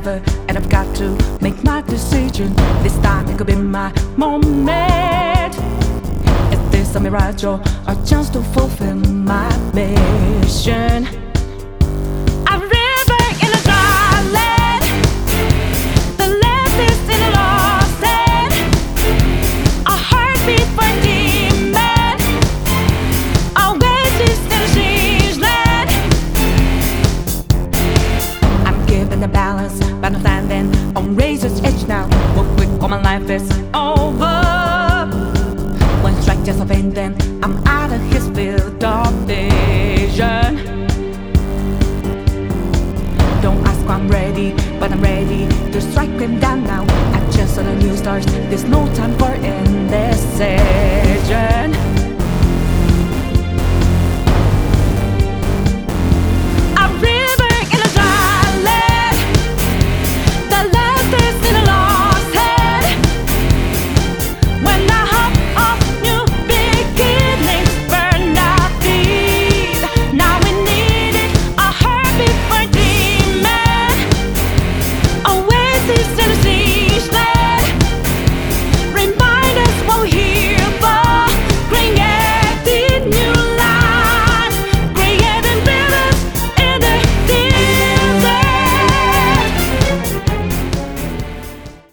never, and I've got to make my decision. This time it could be my moment. Is this a mirage or a chance to fulfill my mission? I'm the balance, but I'm standing on razor's edge now. Real quick, all my life is over. One strike just of pain, then I'm out of his field of vision. Don't ask why I'm ready, but I'm ready to strike him down now. I just saw the new stars, there's